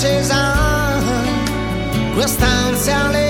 accesa quest'ansia leggerissima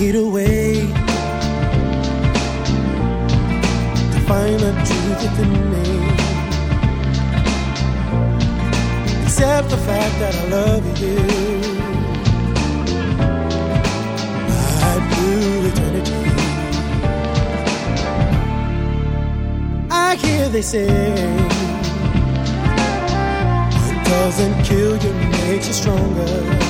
I need a way to find the truth within me. Accept the fact that I love you. Eternity. I hear they say what doesn't kill you makes you stronger.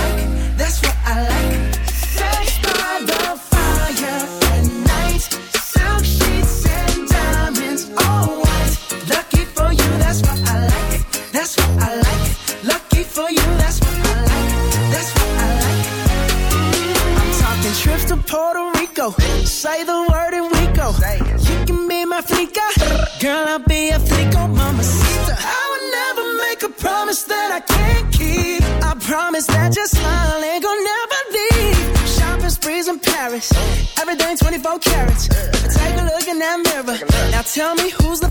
Tell me who's the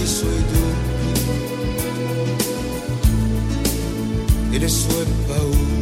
e le sue paure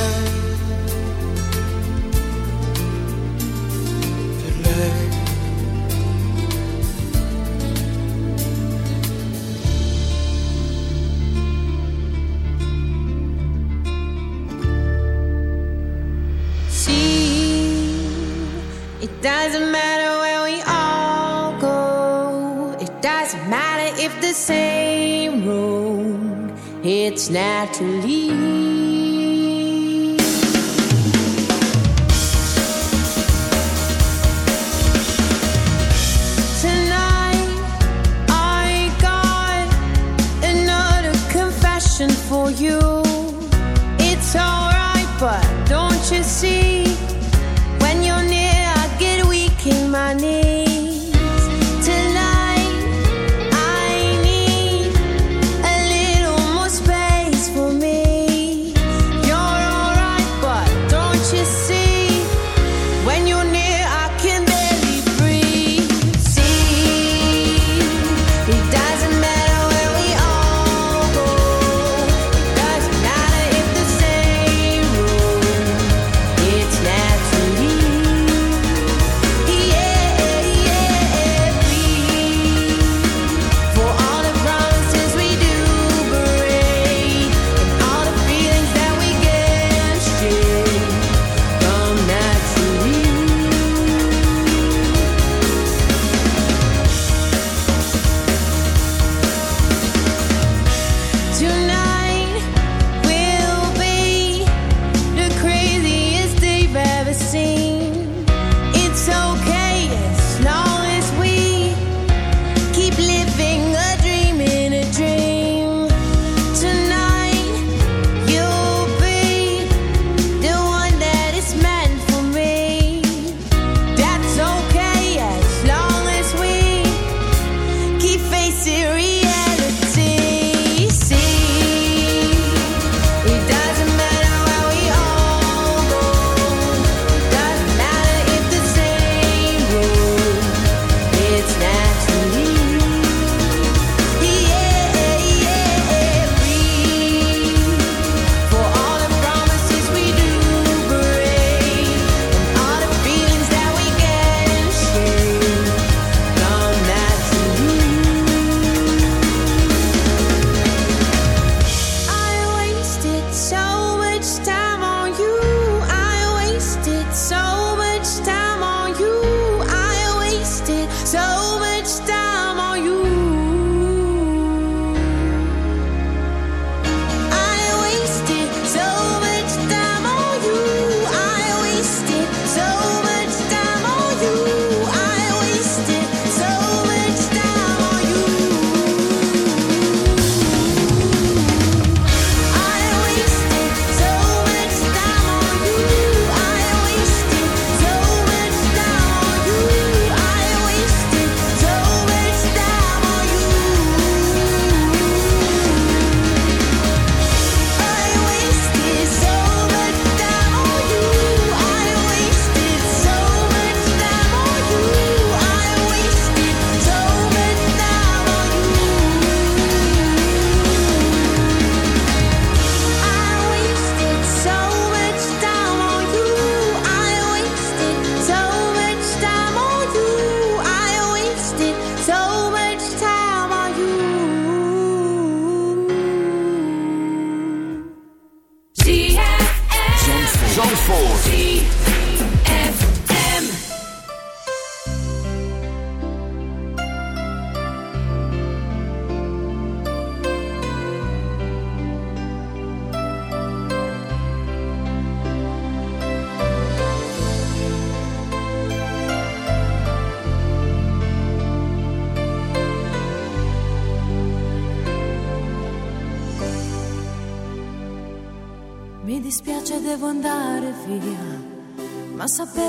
It's naturally.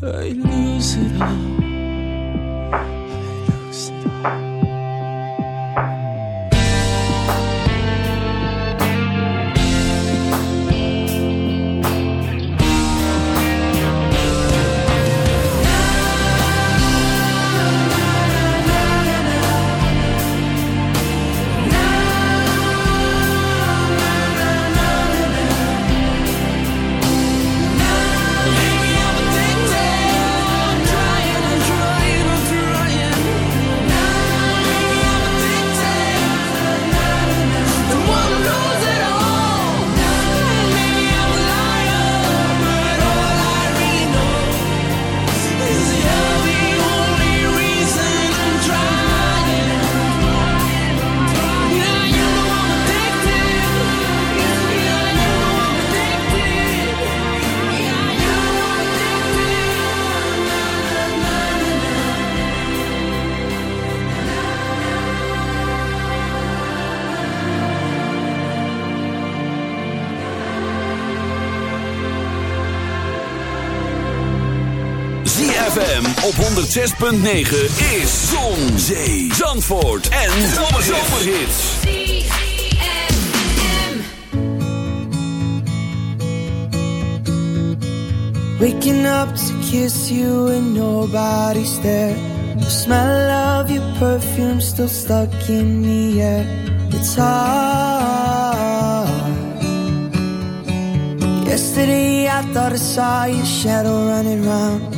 I lose it all. 106.9 is Zon, Zee, Zandvoort en Zomerhits. Waking up to kiss you and nobody's there. The smell of your perfume still stuck in the air. It's hard. Yesterday I thought I saw your shadow running round.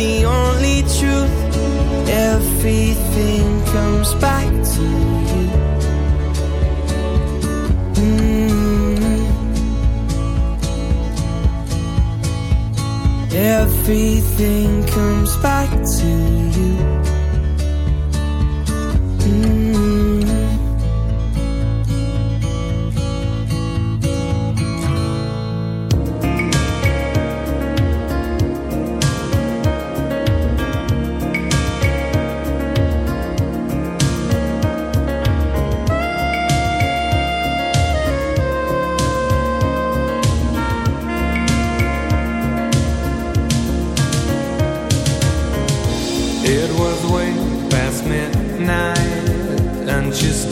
the only truth. Everything comes back to you. Mm. Everything comes back to you.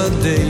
holiday.